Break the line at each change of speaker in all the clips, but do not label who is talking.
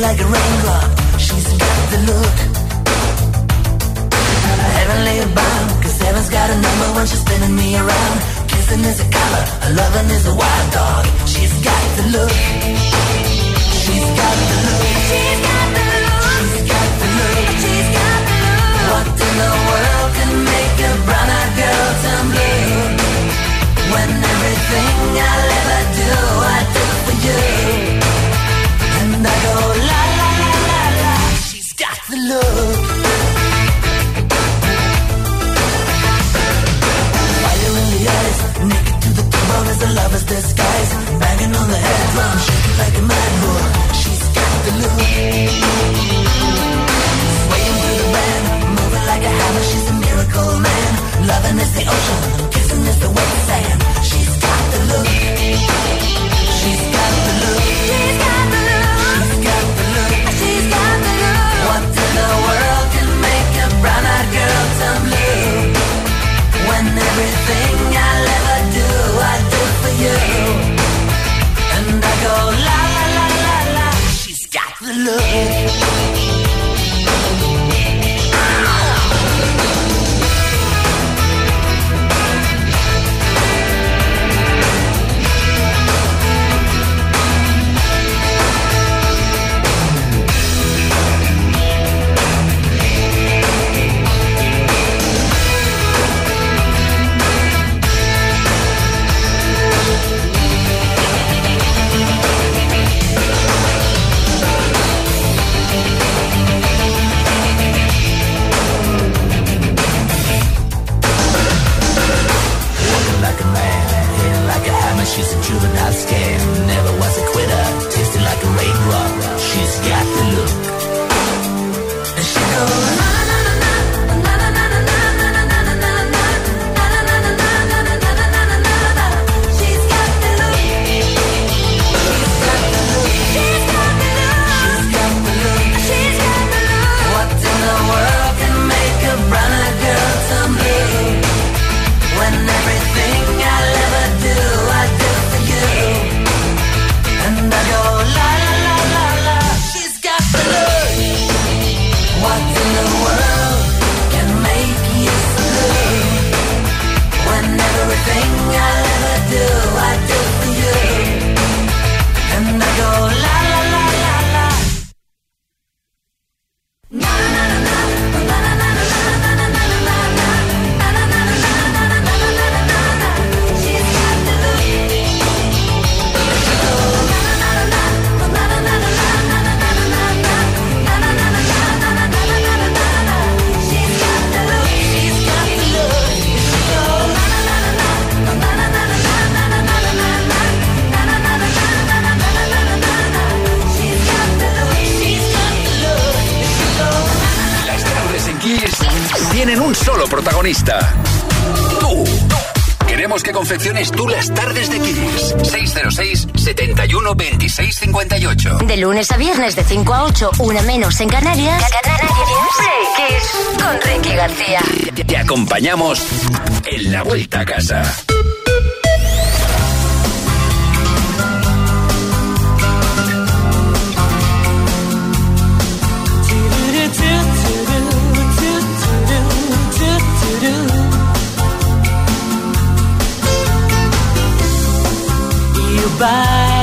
like a raindrop. She's got the look. Heavenly bound, cause heaven's got a number when she's spinning me around. Kissing is a color, a loving is a wild dog. She's got the look. She's got the look. She's got the look. She's got the look. She's got the look. What in the world can make a brown-eyed girl turn blue? When everything I'll ever do, I do for you. Fire in the eyes, naked to the as a lover's disguise. On the head drum, shaking like a mad bull. She's got the look. Swaying through the band, moving like a hammer. She's a miracle man. Loving is the ocean, kissing is the wet sand.
Confecciones tú las tardes de Kiss. 606 71 26 58.
De lunes a viernes de 5 a 8, una menos en Canarias. Play Kiss con Ricky García.
Te acompañamos en la vuelta a casa.
Bye.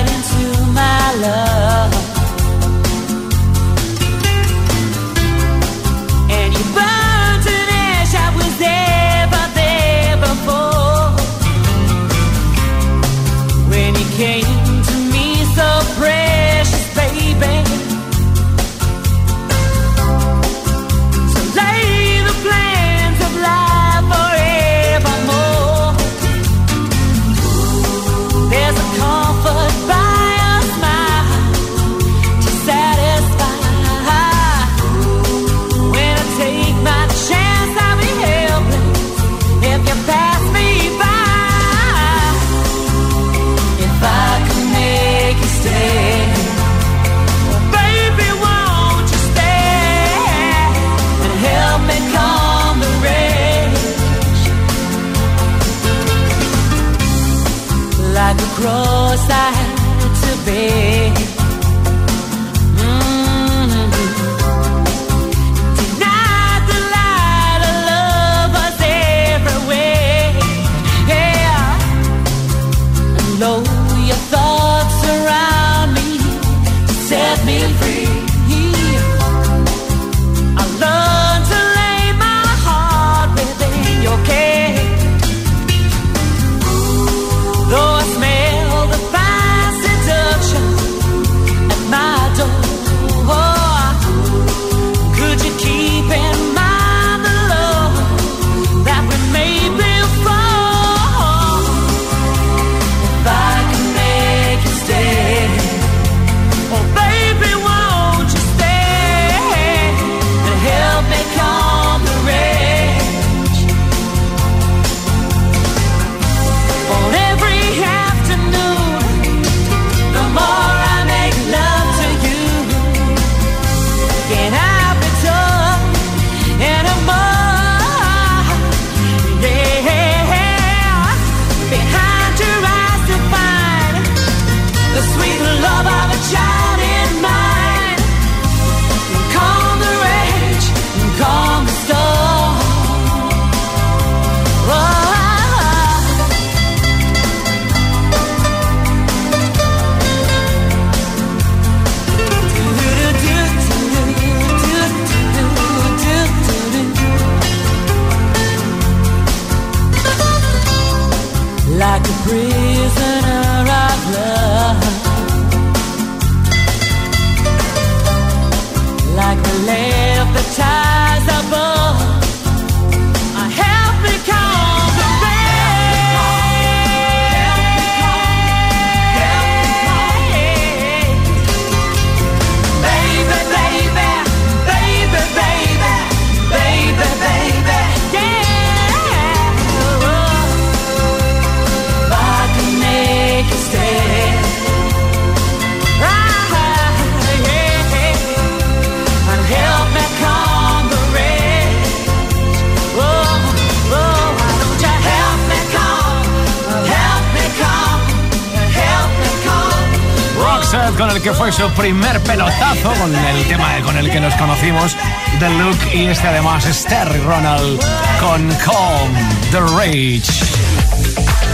Que fue su primer pelotazo con el tema con el que nos conocimos, The Look, y este además es Terry Ronald con Calm, The Rage.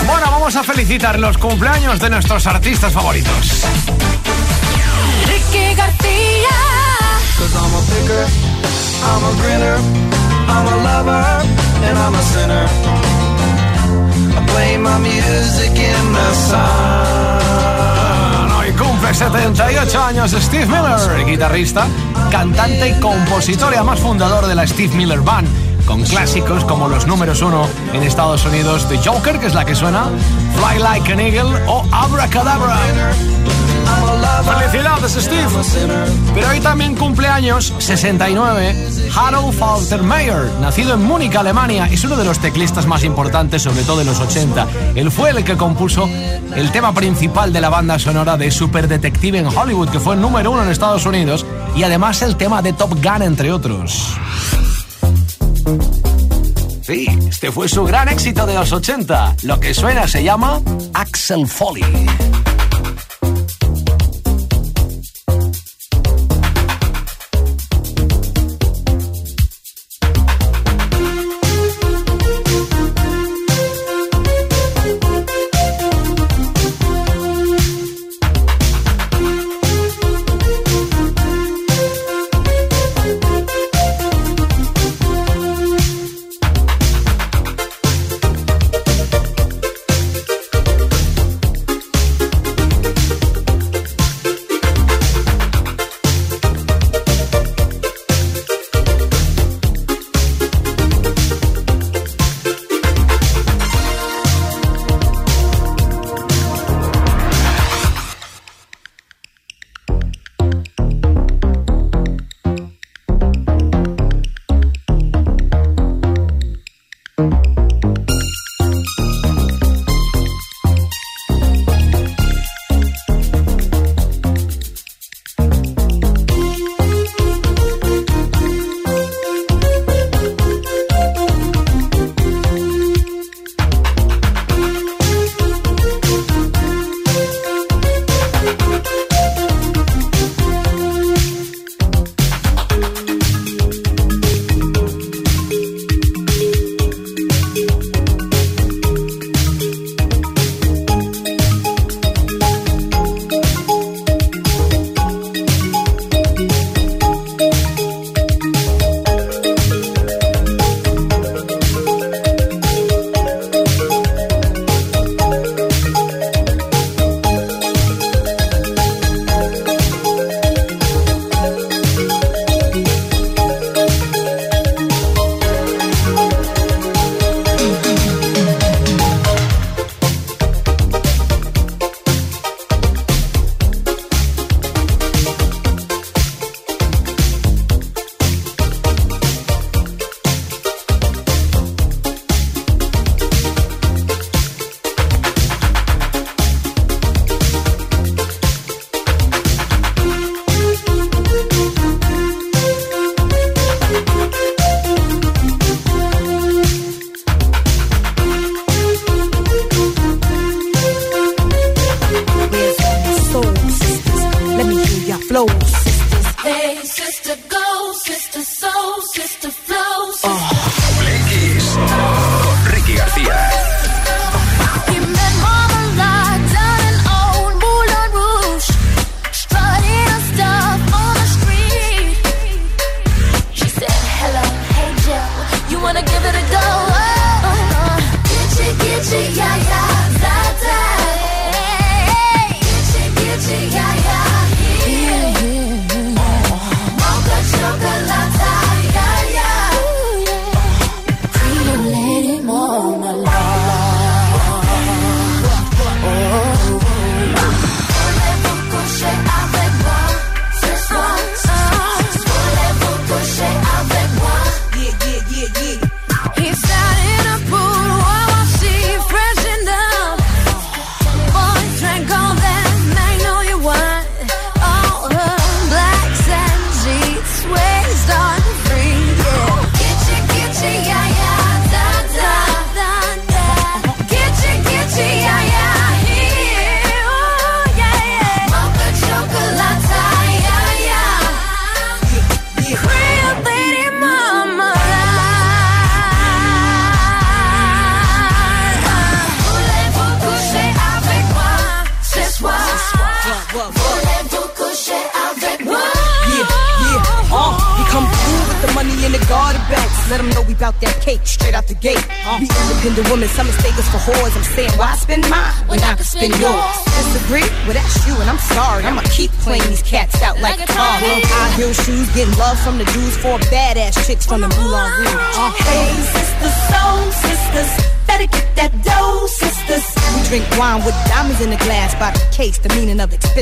Bueno, vamos a felicitar los cumpleaños de nuestros artistas favoritos.
Ricky García. Cause I'm a picker, I'm a grinner, I'm a lover, and I'm a sinner. I play my music in the sun.
Cumple 78 años Steve Miller, guitarrista, cantante y compositor y además fundador de la Steve Miller Band, con clásicos como los números uno en Estados Unidos The Joker, que es la que suena, Fly Like an Eagle o Abracadabra. Felicidades, Steve. Pero hoy también cumpleaños 69 Harold Faltermeyer, nacido en Múnich, Alemania, es uno de los teclistas más importantes, sobre todo en los 80. Él fue el que compuso el tema principal de la banda sonora de Super Detective en Hollywood, que fue el número uno en Estados Unidos, y además el tema de Top Gun, entre otros. Sí, este fue su gran éxito de los 80. Lo que suena se llama Axel Foley.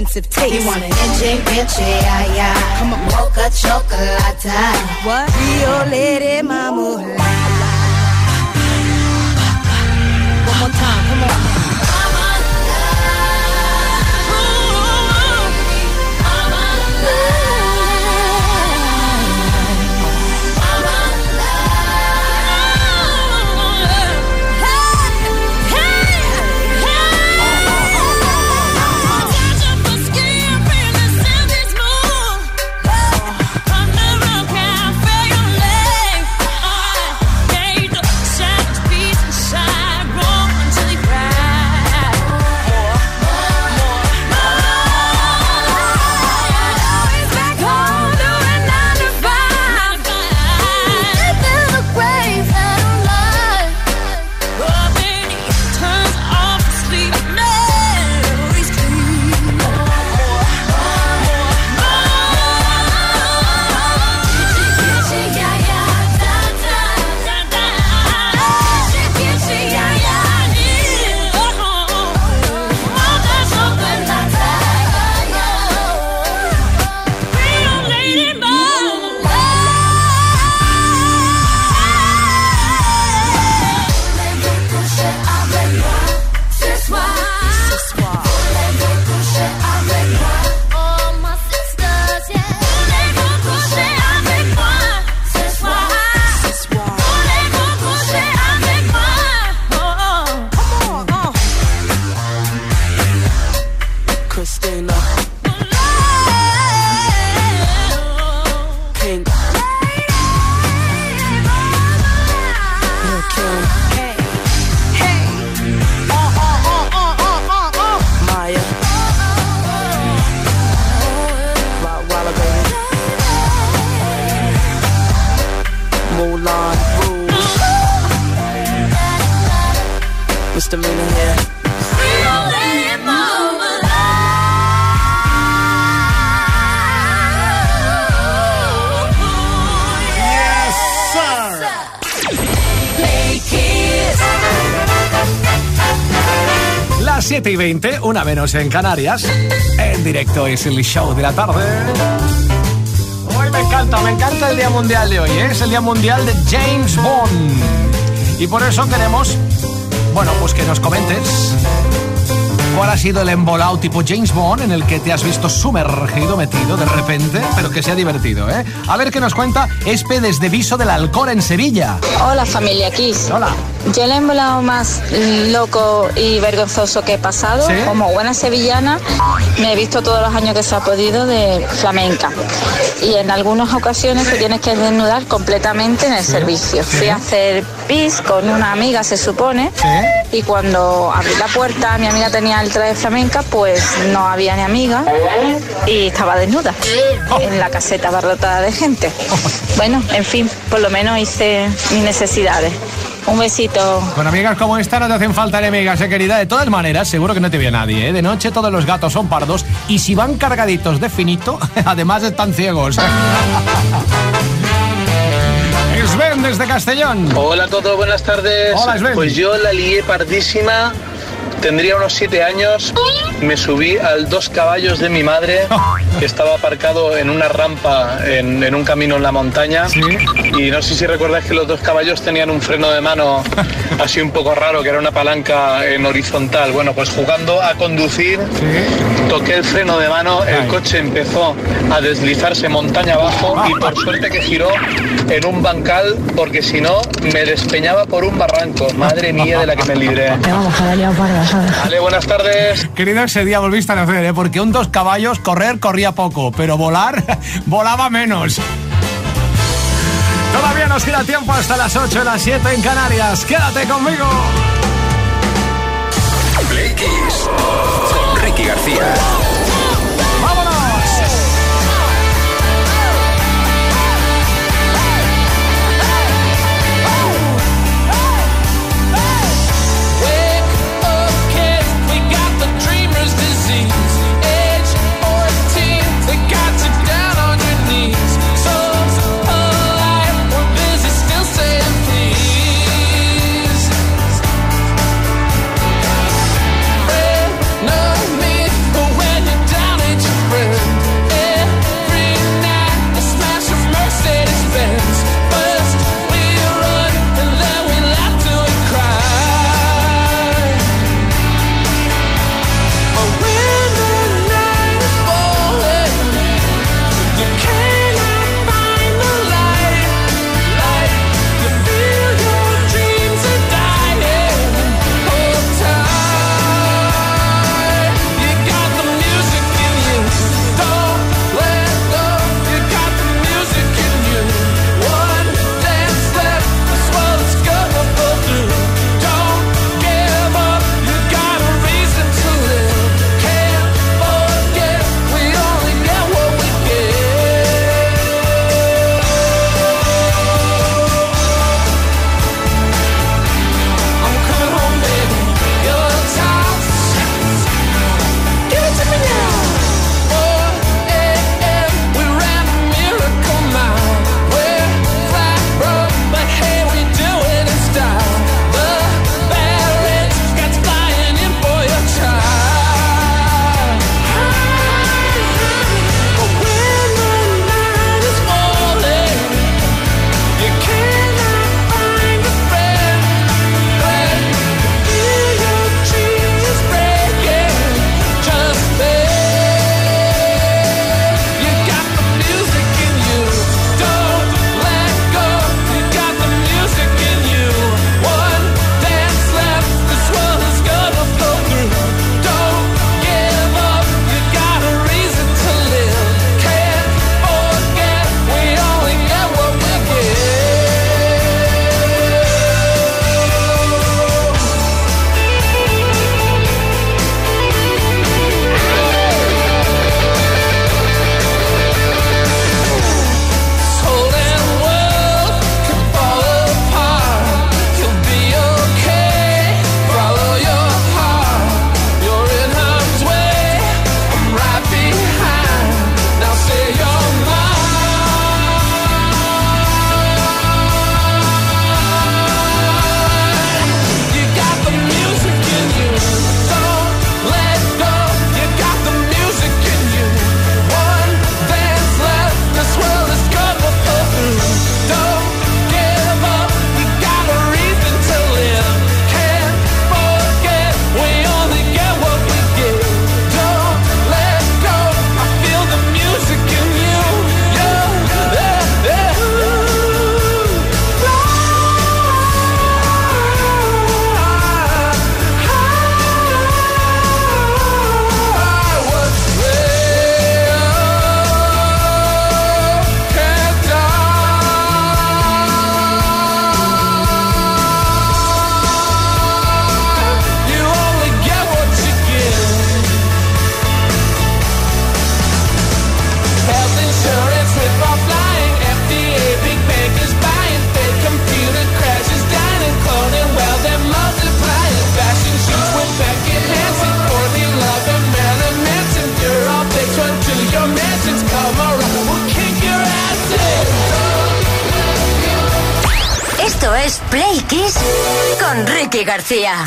Expensive taste.
You want an inche, inche, yeah, yeah. Come on,
y 20, una menos en Canarias. En directo es el show de la tarde. Hoy me encanta, me encanta el Día Mundial de hoy. ¿eh? Es el Día Mundial de James Bond. Y por eso queremos, bueno, pues que nos comentes cuál ha sido el embolado tipo James Bond en el que te has visto sumergido, metido de repente, pero que sea divertido, ¿eh? A ver qué nos cuenta Espe desde Viso del Alcor en Sevilla.
Hola familia Kiss.
Hola.
Yo el embolado más loco y vergonzoso que he pasado,
¿Sí?
como buena sevillana, me he visto todos los años que se ha podido de flamenca. Y en algunas ocasiones te tienes que desnudar completamente en el servicio. Fui a hacer pis con una amiga, se supone, y cuando abrí la puerta, mi amiga tenía el traje flamenca, pues no había ni amiga y estaba desnuda en la caseta abarrotada de gente. Bueno, en fin, por lo menos hice mis necesidades. Un besito.
Con amigas como esta no te hacen falta enemigas, eh, querida. De todas maneras, seguro que no te ve nadie, ¿eh? De noche todos los gatos son pardos y si van cargaditos de finito, además están ciegos. Sven desde Castellón.
Hola a todos, buenas tardes.
Hola, Sven.
Pues yo la lié pardísima. Tendría unos siete años. Me subí al dos caballos de mi madre, que estaba aparcado en una rampa en, en un camino en la montaña. Y no sé si recordáis que los dos caballos tenían un freno de mano así un poco raro, que era una palanca en horizontal. Bueno, pues jugando a conducir, toqué el freno de mano, el coche empezó a deslizarse montaña abajo y por suerte que giró en un bancal, porque si no me despeñaba por un barranco. Madre mía de la que me libré. Vale, buenas tardes.
Querido, ese día volviste a nacer, ¿eh? Porque un dos caballos, correr, corría poco, pero volar, volaba menos. Todavía nos queda tiempo hasta las 8 de las 7 en Canarias. Quédate conmigo.
Play Kiss con Ricky García.
García.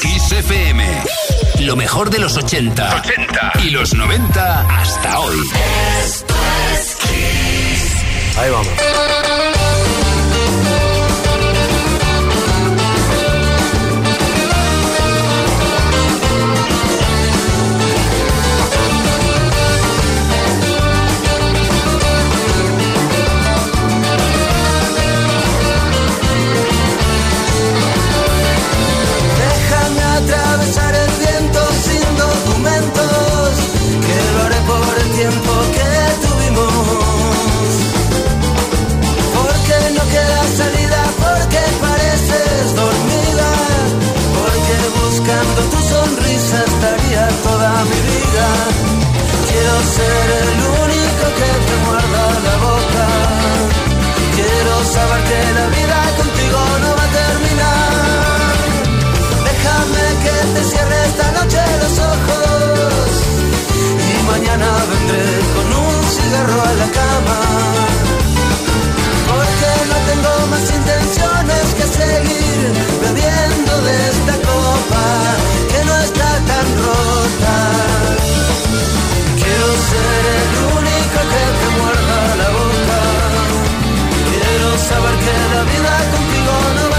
Kiss FM. Lo mejor de los 80, 80. y los 90 hasta hoy. Esto es Kiss. Ahí vamos. sonrisa estaría toda mi vida. Quiero
ser el único que
te muerda la boca. Quiero saber que la vida contigo no va a terminar. Déjame que te cierre esta noche los ojos. Y mañana vendré con un cigarro a la cama. Porque no tengo más intenciones que seguir bebiendo de esta cosa Quiero ser el único
que te
muerda la boca, quiero saber que la vida contigo no va a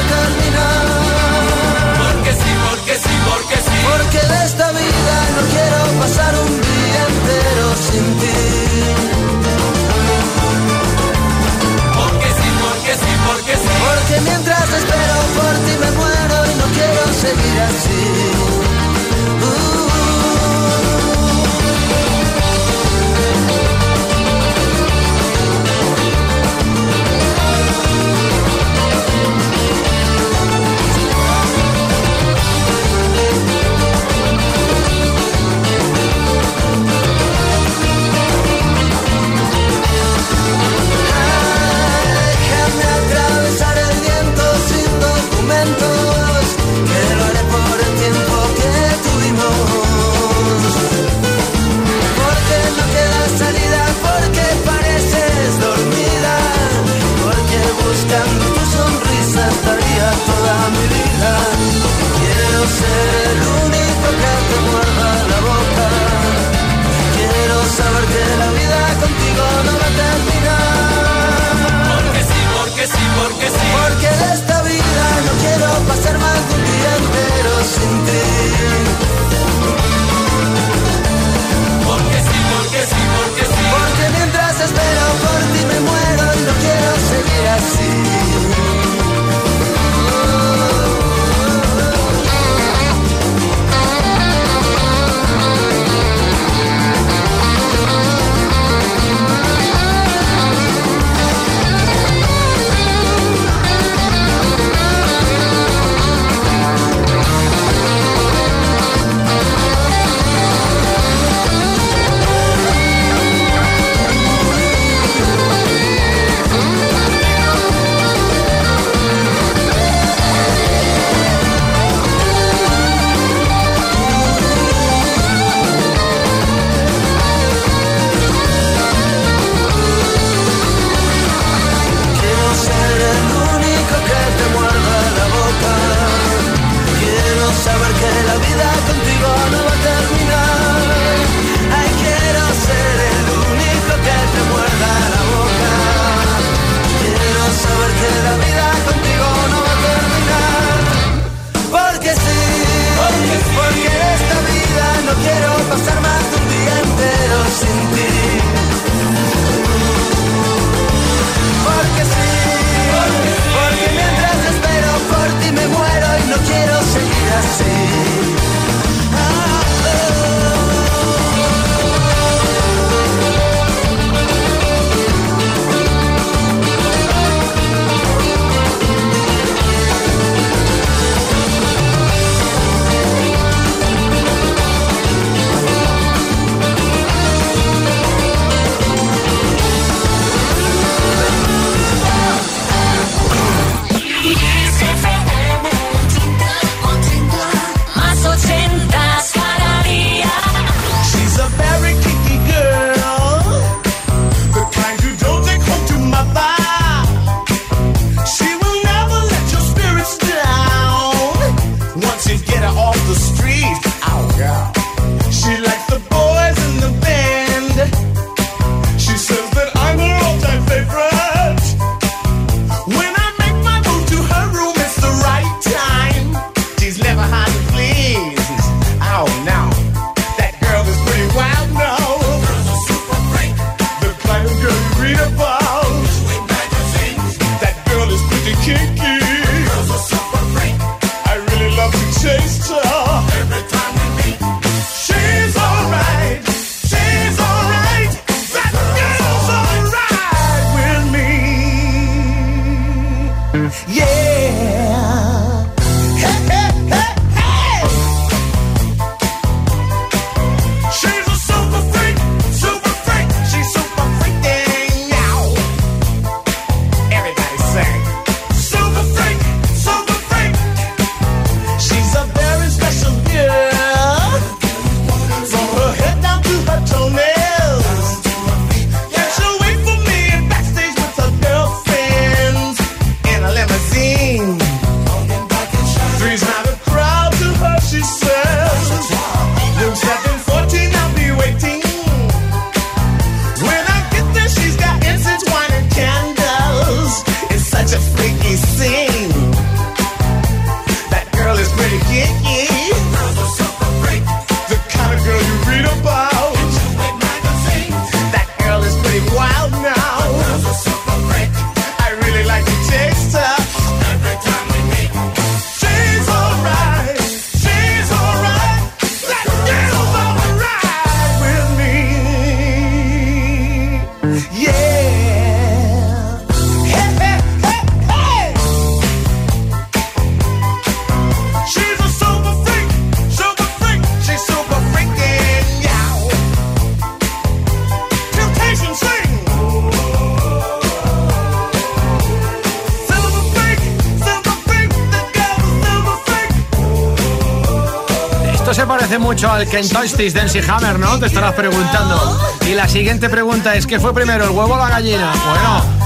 mucho al Kentucky Dancy Hammer, ¿no? Te estarás preguntando. Y la siguiente pregunta es, ¿qué fue primero, el huevo o la gallina? Bueno...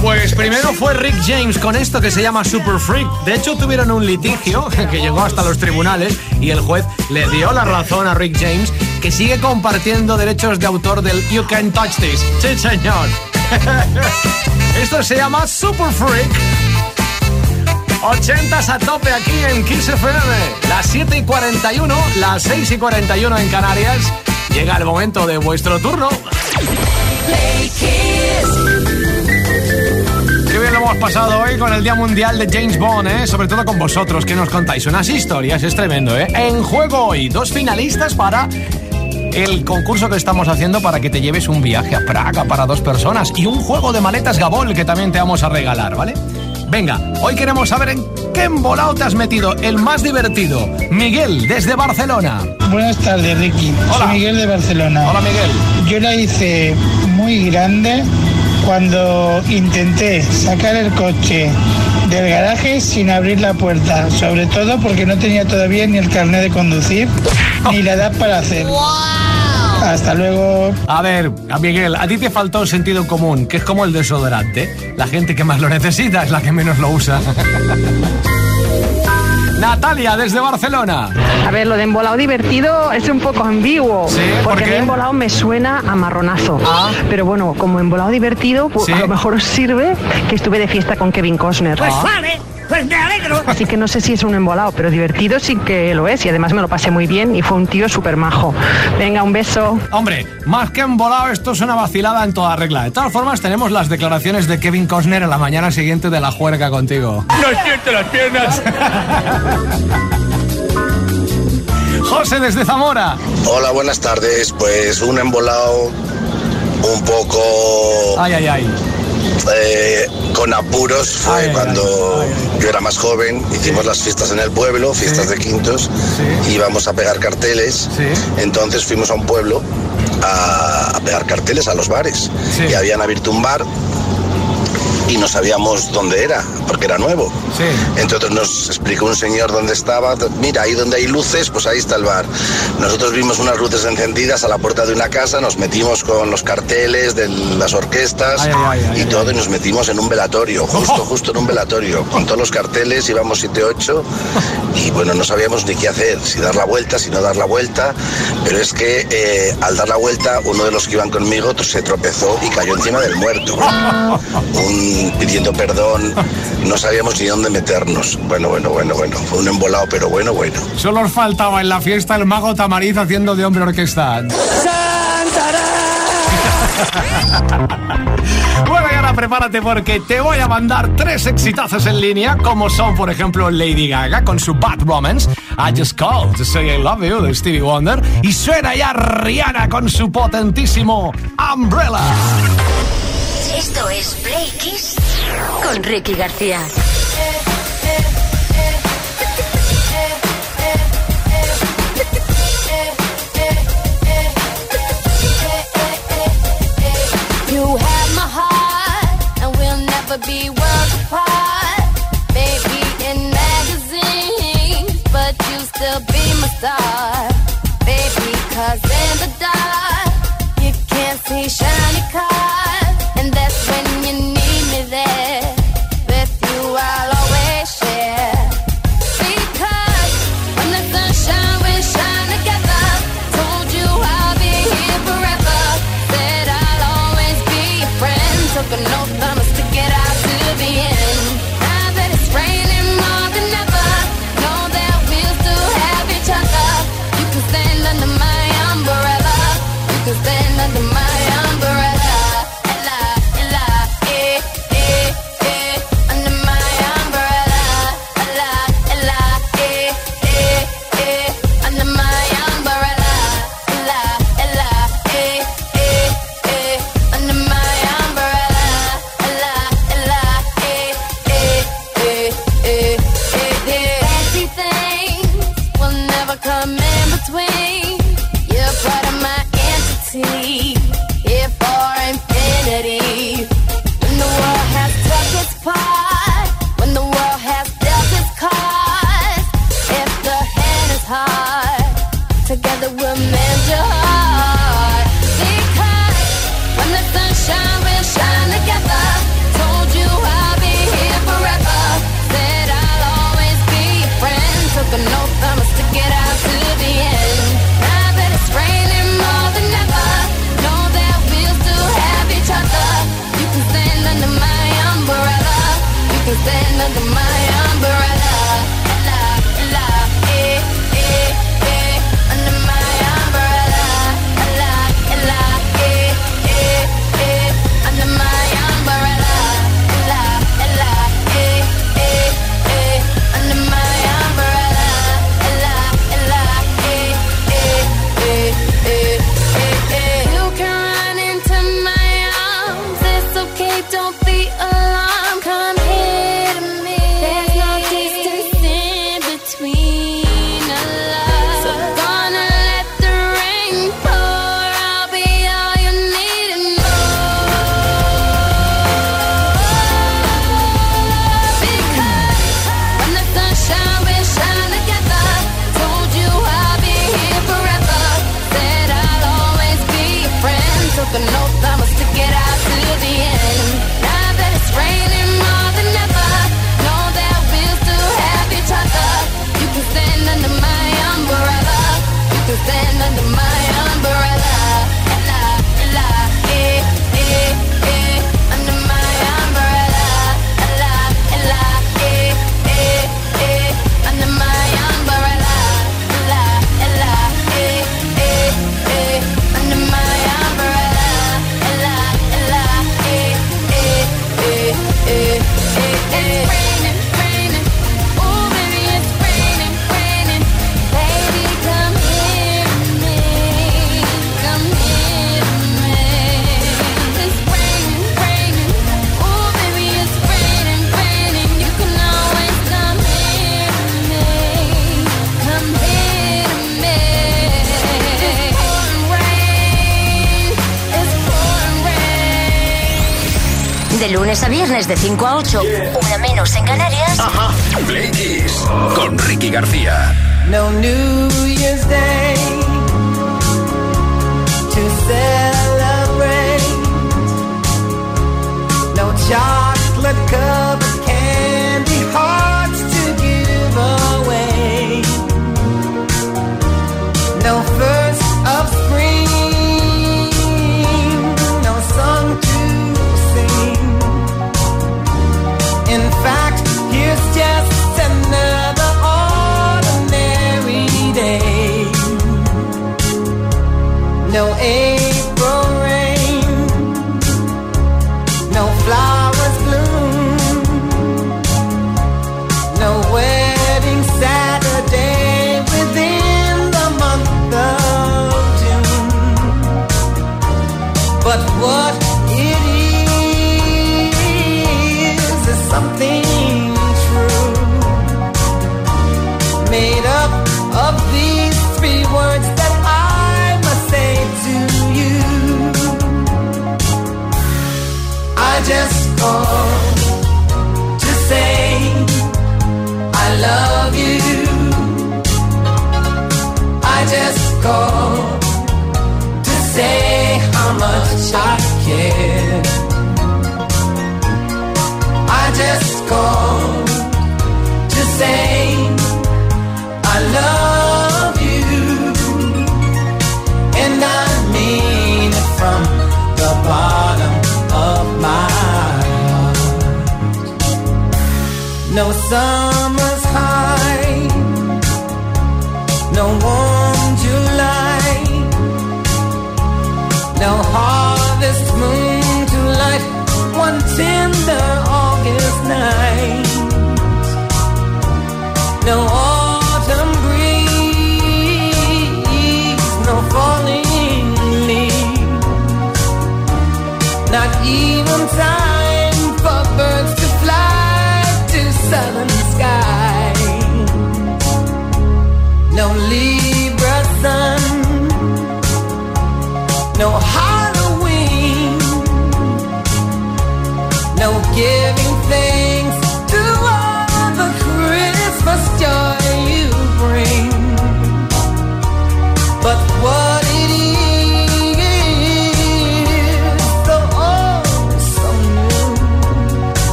Pues primero fue Rick James con esto que se llama Super Freak. De hecho, tuvieron un litigio que llegó hasta los tribunales y el juez le dio la razón a Rick James, que sigue compartiendo derechos de autor del You Can Touch This. Sí, señor. Esto se llama Super Freak. 80 a tope aquí en Kiss FM. Las 7 y 41, las 6 y 41 en Canarias. Llega el momento de vuestro turno. Play Qué bien lo hemos pasado hoy con el Día Mundial de James Bond, ¿eh? Sobre todo con vosotros, que nos contáis unas historias, es tremendo, ¿eh? En juego hoy, dos finalistas para el concurso que estamos haciendo para que te lleves un viaje a Praga para dos personas y un juego de maletas Gabol que también te vamos a regalar, ¿vale? Venga, hoy queremos saber en qué embolado te has metido, el más divertido. Miguel, desde Barcelona.
Buenas tardes, Ricky.
Hola.
Soy Miguel de Barcelona.
Hola, Miguel.
Yo la hice muy grande cuando intenté sacar el coche del garaje sin abrir la puerta, sobre todo porque no tenía todavía ni el carnet de conducir ni la edad para hacerlo. Hasta luego.
A ver, a Miguel, a ti te faltó sentido común, que es como el desodorante. La gente que más lo necesita es la que menos lo usa. Natalia, desde Barcelona.
A ver, lo de embolado divertido es un poco ambiguo.
Sí, ¿por
porque
qué?
a mí embolado me suena a marronazo.
Ah.
Pero bueno, como embolado divertido, pues
Sí.
a lo mejor os sirve que estuve de fiesta con Kevin Costner.
Pues vale, pues me alegro.
Así que no sé si es un embolado, pero divertido sí que lo es. Y además me lo pasé muy bien y fue un tío súper majo. Venga, un beso.
Hombre, más que embolado, esto es una vacilada en toda regla. De todas formas, tenemos las declaraciones de Kevin Costner en la mañana siguiente de la juerga contigo.
No siento las piernas.
José, desde Zamora.
Hola, buenas tardes. Pues un embolado un poco
Ay, ay, ay.
Eh, con apuros fue
Ay, ay,
cuando yo era más joven. Hicimos las fiestas en el pueblo, fiestas de quintos, íbamos a pegar carteles. Entonces fuimos a un pueblo a, a pegar carteles a los bares. Y habían abierto un bar y no sabíamos dónde era, porque era nuevo. Entonces nos explicó un señor dónde estaba. Mira, ahí donde hay luces, pues ahí está el bar. Nosotros vimos unas luces encendidas a la puerta de una casa, nos metimos con los carteles de las orquestas
Ay, ay, ay,
y todo, y nos metimos en un velatorio, justo, justo en un velatorio, con todos los carteles, íbamos 7-8 y bueno, no sabíamos ni qué hacer, si dar la vuelta, si no dar la vuelta, pero es que eh, al dar la vuelta uno de los que iban conmigo se tropezó y cayó encima del muerto. Un- pidiendo perdón, no sabíamos ni dónde meternos. Bueno, bueno, bueno, bueno, fue un embolado, pero bueno, bueno.
Solo os faltaba en la fiesta el mago Tamariz haciendo de hombre orquesta. Bueno, prepárate porque te voy a mandar tres exitazos en línea, como son, por ejemplo, Lady Gaga con su Bad Romance, I Just Called to Say I Love You de Stevie Wonder, y suena ya Rihanna con su potentísimo Umbrella.
Esto es Play Kiss con Ricky García.
Star. Baby, cause in the dark, you can't see shiny cars. And that's when you need me there.
a viernes de 5 a 8, una menos en Canarias.
Ajá. Play con Ricky García.
No New Year's Day to celebrate. No chocolate cup.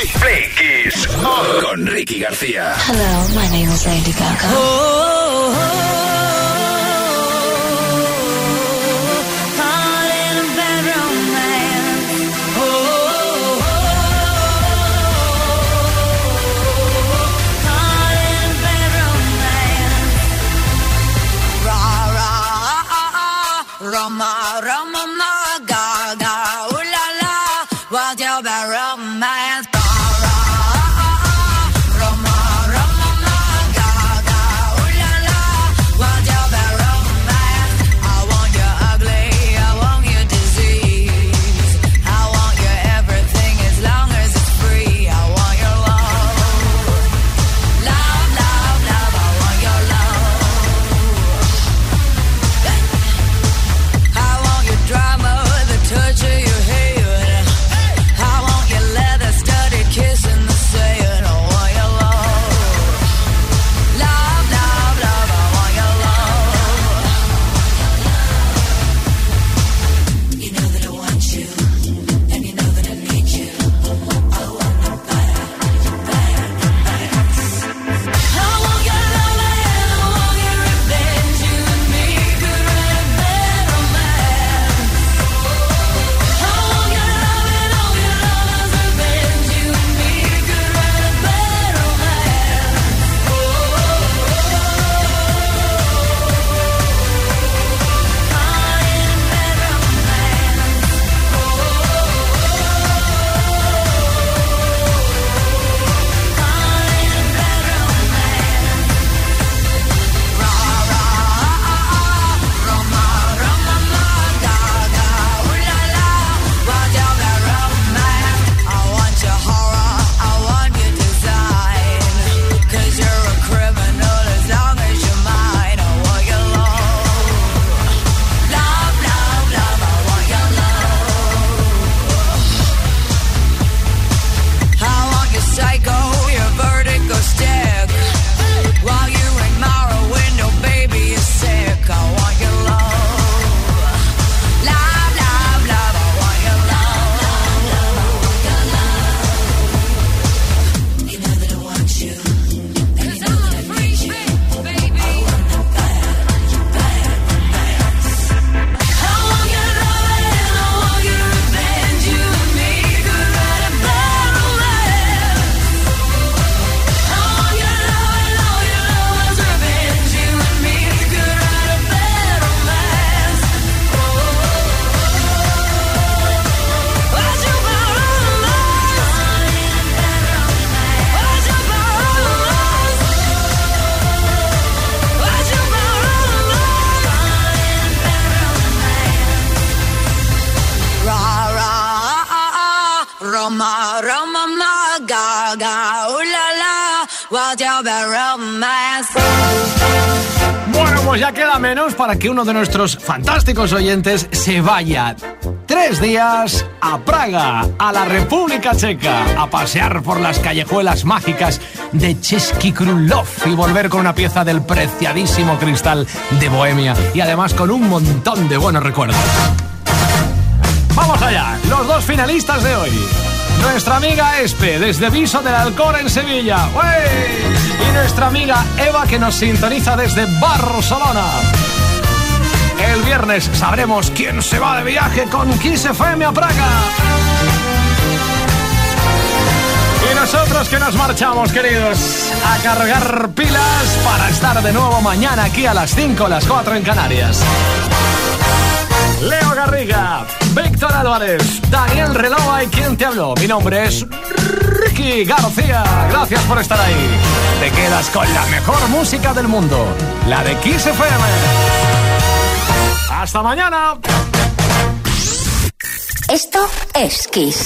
Play Kiss.
Play Kiss con Ricky García.
Hello, my name is Lady Gaga.
Oh, Roma,
Bueno, pues ya queda menos para que uno de nuestros fantásticos oyentes se vaya tres días a Praga, a la República Checa, a pasear por las callejuelas mágicas de Český Krumlov y volver con una pieza del preciadísimo cristal de Bohemia y además con un montón de buenos recuerdos. Vamos allá, los dos finalistas de hoy. Nuestra amiga Espe, desde Viso del Alcor en Sevilla. Y nuestra amiga Eva, que nos sintoniza desde Barcelona. El viernes sabremos quién se va de viaje con Kiss FM a Praga. Y nosotros que nos marchamos, queridos, a cargar pilas para estar de nuevo mañana aquí a las 5, las 4 en Canarias. Leo Garriga, Víctor Álvarez, Daniel Relova y quien te habló. Mi nombre es Ricky García. Gracias por estar ahí. Te quedas con la mejor música del mundo, la de Kiss FM. Hasta mañana.
Esto es Kiss.